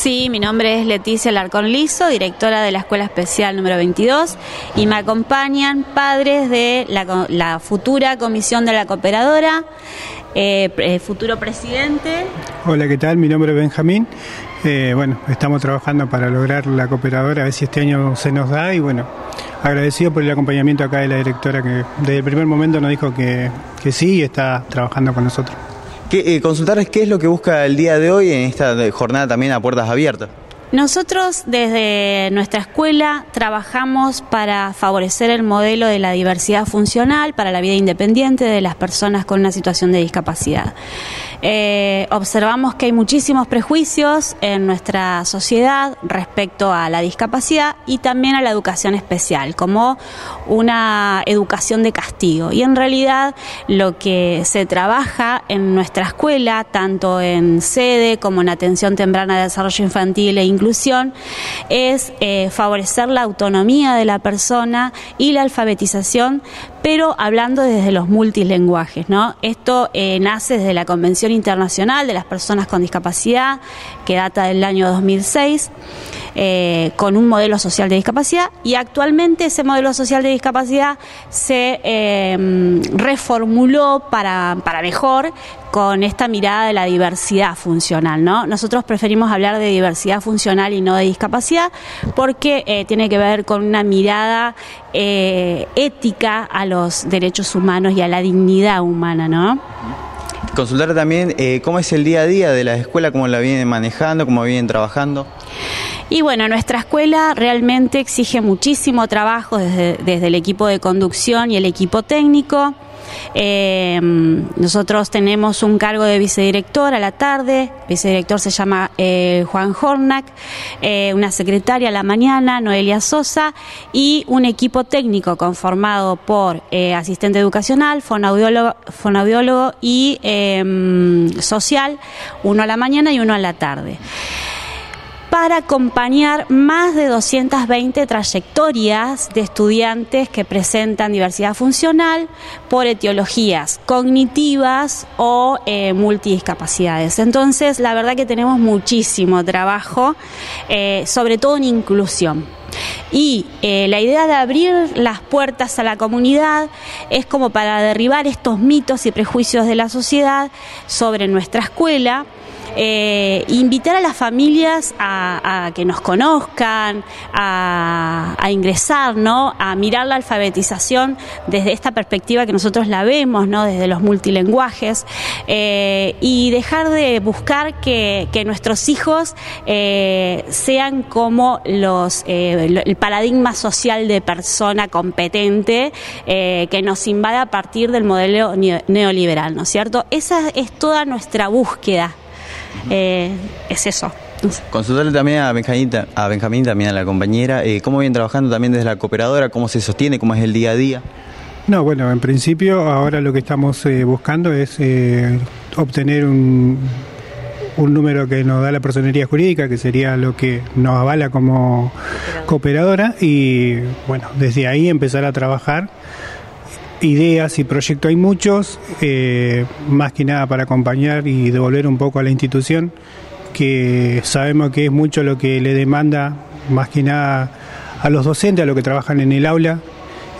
Sí, mi nombre es Leticia Larcón Lizo, directora de la Escuela Especial número 22, y me acompañan padres de la, futura comisión de la cooperadora, eh, eh, futuro presidente. Hola, ¿qué tal? Mi nombre es Benjamín. Eh, bueno, estamos trabajando para lograr la cooperadora, a ver si este año se nos da y bueno, agradecido por el acompañamiento acá de la directora que desde el primer momento nos dijo que, que sí y está trabajando con nosotros. ¿Qué, eh, consultarles qué es lo que busca el día de hoy en esta jornada también a puertas abiertas. Nosotros desde nuestra escuela trabajamos para favorecer el modelo de la diversidad funcional para la vida independiente de las personas con una situación de discapacidad. Eh, observamos que hay muchísimos prejuicios en nuestra sociedad respecto a la discapacidad y también a la educación especial, como una educación de castigo. Y en realidad lo que se trabaja en nuestra escuela, tanto en sede como en atención temprana de desarrollo infantil e inclusión, es eh, favorecer la autonomía de la persona y la alfabetización, pero hablando desde los multilenguajes. ¿no? Esto eh, nace desde la Convención Internacional de las Personas con Discapacidad, que data del año 2006, eh, con un modelo social de discapacidad y actualmente ese modelo social de discapacidad se eh, reformuló para, para mejor con esta mirada de la diversidad funcional, ¿no? Nosotros preferimos hablar de diversidad funcional y no de discapacidad porque eh, tiene que ver con una mirada ética a los derechos humanos y a la dignidad humana, ¿no? Consultar también eh, cómo es el día a día de la escuela, cómo la vienen manejando, cómo vienen trabajando. Y bueno, nuestra escuela realmente exige muchísimo trabajo desde, desde el equipo de conducción y el equipo técnico. Eh, nosotros tenemos un cargo de vicedirector a la tarde, vicedirector se llama eh, Juan Hornack, eh, una secretaria a la mañana, Noelia Sosa, y un equipo técnico conformado por asistente educacional, fonaudiólogo, fonaudiólogo y social, uno a la mañana y uno a la tarde para acompañar más de 220 trayectorias de estudiantes que presentan diversidad funcional por etiologías cognitivas o eh, multidiscapacidades. Entonces, la verdad que tenemos muchísimo trabajo, eh, sobre todo en inclusión. Y eh, la idea de abrir las puertas a la comunidad es como para derribar estos mitos y prejuicios de la sociedad sobre nuestra escuela eh, invitar a las familias a, que nos conozcan, a, ingresar, ¿no? A mirar la alfabetización desde esta perspectiva que nosotros la vemos, ¿no? Desde los multilenguajes eh, y dejar de buscar que, nuestros hijos sean como los el paradigma social de persona competente que nos invade a partir del modelo neoliberal, ¿no es cierto? Esa es toda nuestra búsqueda eh, es eso. Consultarle también a Benjamín, a Benjamín, también a la compañera, eh, cómo vienen trabajando también desde la cooperadora, cómo se sostiene, cómo es el día a día. No, bueno, en principio ahora lo que estamos eh, buscando es obtener un, un número que nos da la personería jurídica, que sería lo que nos avala como cooperadora, y bueno, desde ahí empezar a trabajar ideas y proyectos. Hay muchos, eh, más que nada para acompañar y devolver un poco a la institución, que sabemos que es mucho lo que le demanda, más que nada a los docentes, a los que trabajan en el aula,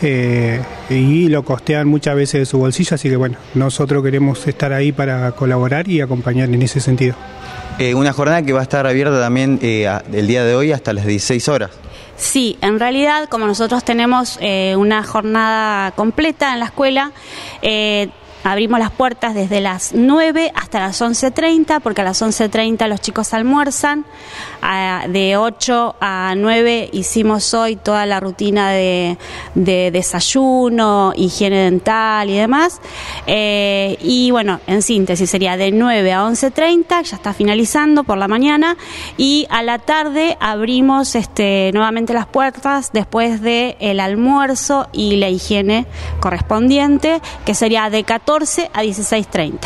eh, y lo costean muchas veces de su bolsillo, así que bueno, nosotros queremos estar ahí para colaborar y acompañar en ese sentido. Eh, una jornada que va a estar abierta también el día de hoy hasta las 16 horas. Sí, en realidad, como nosotros tenemos eh, una jornada completa en la escuela, eh, abrimos las puertas desde las 9 hasta las 11.30, porque a las 11.30 los chicos almuerzan. de 8 a 9 hicimos hoy toda la rutina de, desayuno, higiene dental y demás. Eh, y bueno, en síntesis sería de 9 a 11.30, ya está finalizando por la mañana, y a la tarde abrimos este, nuevamente las puertas después del el almuerzo y la higiene correspondiente, que sería de 14 14 a 16.30.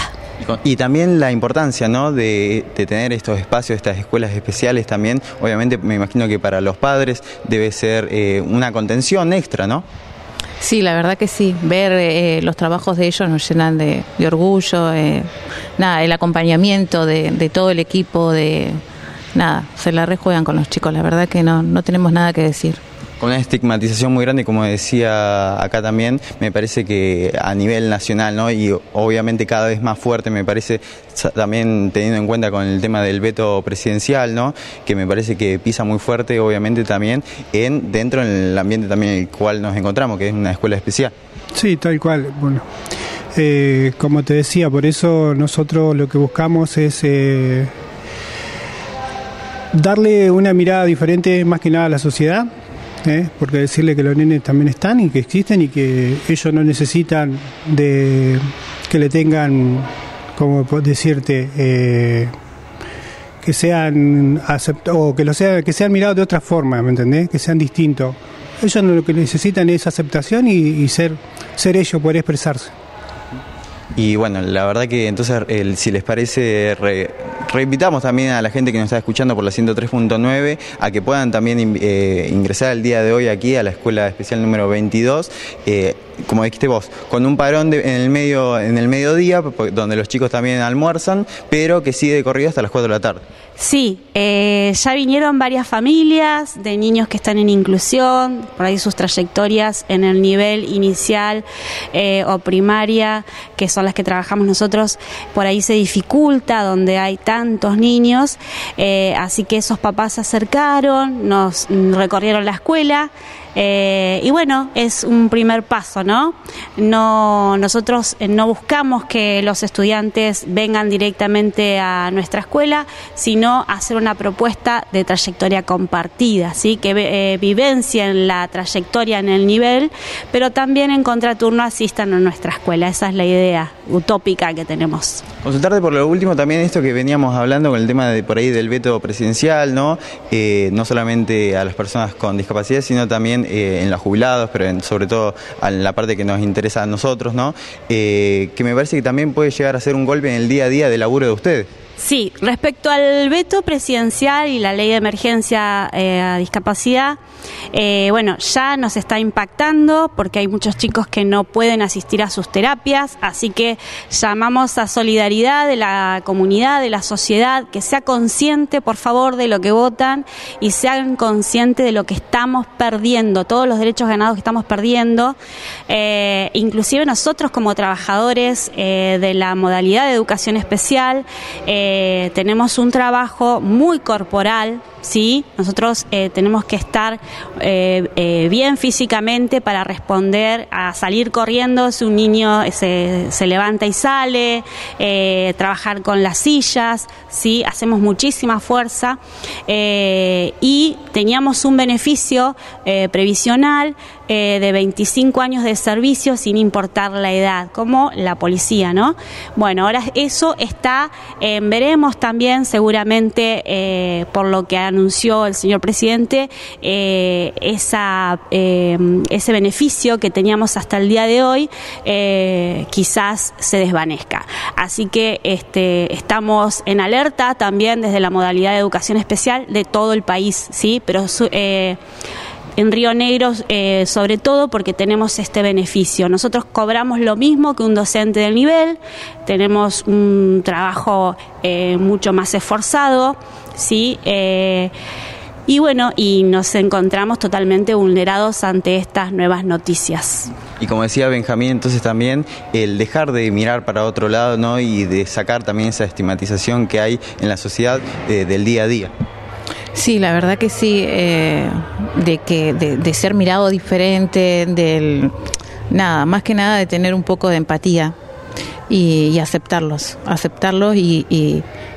Y también la importancia ¿no? de, tener estos espacios, estas escuelas especiales también, obviamente me imagino que para los padres debe ser eh, una contención extra, ¿no? Sí, la verdad que sí. Ver eh, los trabajos de ellos nos llenan de, orgullo. Eh, nada, el acompañamiento de, todo el equipo, de, nada, se la rejuegan con los chicos, la verdad que no, no tenemos nada que decir una estigmatización muy grande, como decía acá también, me parece que a nivel nacional, ¿no? y obviamente cada vez más fuerte, me parece, también teniendo en cuenta con el tema del veto presidencial, ¿no? que me parece que pisa muy fuerte, obviamente también, en dentro del ambiente también en el cual nos encontramos, que es una escuela especial. Sí, tal cual. Bueno, eh, como te decía, por eso nosotros lo que buscamos es... Eh, darle una mirada diferente más que nada a la sociedad, ¿eh? porque decirle que los nenes también están y que existen y que ellos no necesitan de que le tengan, como decirte, eh, que sean o que lo sea, que sean mirados de otra forma, ¿me entendés? Que sean distintos. Ellos lo que necesitan es aceptación y, ser ser ellos, poder expresarse. Y bueno, la verdad que entonces, si les parece, reinvitamos también a la gente que nos está escuchando por la 103.9 a que puedan también eh, ingresar el día de hoy aquí a la Escuela Especial número 22. Eh, como dijiste vos, con un parón en el medio en el mediodía, donde los chicos también almuerzan, pero que sigue de corrido hasta las 4 de la tarde. Sí, eh, ya vinieron varias familias de niños que están en inclusión, por ahí sus trayectorias en el nivel inicial eh, o primaria, que son las que trabajamos nosotros, por ahí se dificulta donde hay tantos niños, eh, así que esos papás se acercaron, nos recorrieron la escuela. Eh, y bueno, es un primer paso, ¿no? No, nosotros eh, no buscamos que los estudiantes vengan directamente a nuestra escuela, sino hacer una propuesta de trayectoria compartida, ¿sí? Que eh, vivencien la trayectoria en el nivel, pero también en contraturno asistan a nuestra escuela. Esa es la idea utópica que tenemos. Consultarte por lo último también esto que veníamos hablando con el tema de por ahí del veto presidencial, ¿no? no solamente a las personas con discapacidad, sino también eh, en los jubilados, pero sobre todo en la parte que nos interesa a nosotros, ¿no? Eh, que me parece que también puede llegar a ser un golpe en el día a día del laburo de ustedes. Sí, respecto al veto presidencial y la ley de emergencia eh, a discapacidad, eh, bueno, ya nos está impactando porque hay muchos chicos que no pueden asistir a sus terapias, así que llamamos a solidaridad de la comunidad, de la sociedad, que sea consciente, por favor, de lo que votan y sean conscientes de lo que estamos perdiendo, todos los derechos ganados que estamos perdiendo, eh, inclusive nosotros como trabajadores de la modalidad de educación especial, eh, tenemos un trabajo muy corporal, ¿sí? Nosotros eh, tenemos que estar eh, bien físicamente para responder a salir corriendo si un niño se, se levanta y sale, trabajar con las sillas, ¿sí? Hacemos muchísima fuerza y teníamos un beneficio previsional de 25 años de servicio sin importar la edad, como la policía, ¿no? Bueno, ahora eso está en veremos también seguramente eh, por lo que anunció el señor presidente eh, esa, eh, ese beneficio que teníamos hasta el día de hoy quizás se desvanezca. Así que este, estamos en alerta también desde la modalidad de educación especial de todo el país, sí, pero en Río Negro, eh, sobre todo porque tenemos este beneficio. Nosotros cobramos lo mismo que un docente del nivel, tenemos un trabajo eh, mucho más esforzado, ¿sí? Eh, y bueno, y nos encontramos totalmente vulnerados ante estas nuevas noticias. Y como decía Benjamín, entonces también el dejar de mirar para otro lado ¿no? y de sacar también esa estigmatización que hay en la sociedad del día a día. Sí, la verdad que sí, eh, de que de, ser mirado diferente, del nada, más que nada de tener un poco de empatía y, aceptarlos, aceptarlos y,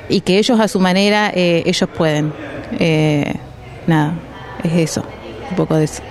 y, que ellos a su manera eh, ellos pueden. Eh, nada, es eso, un poco de eso.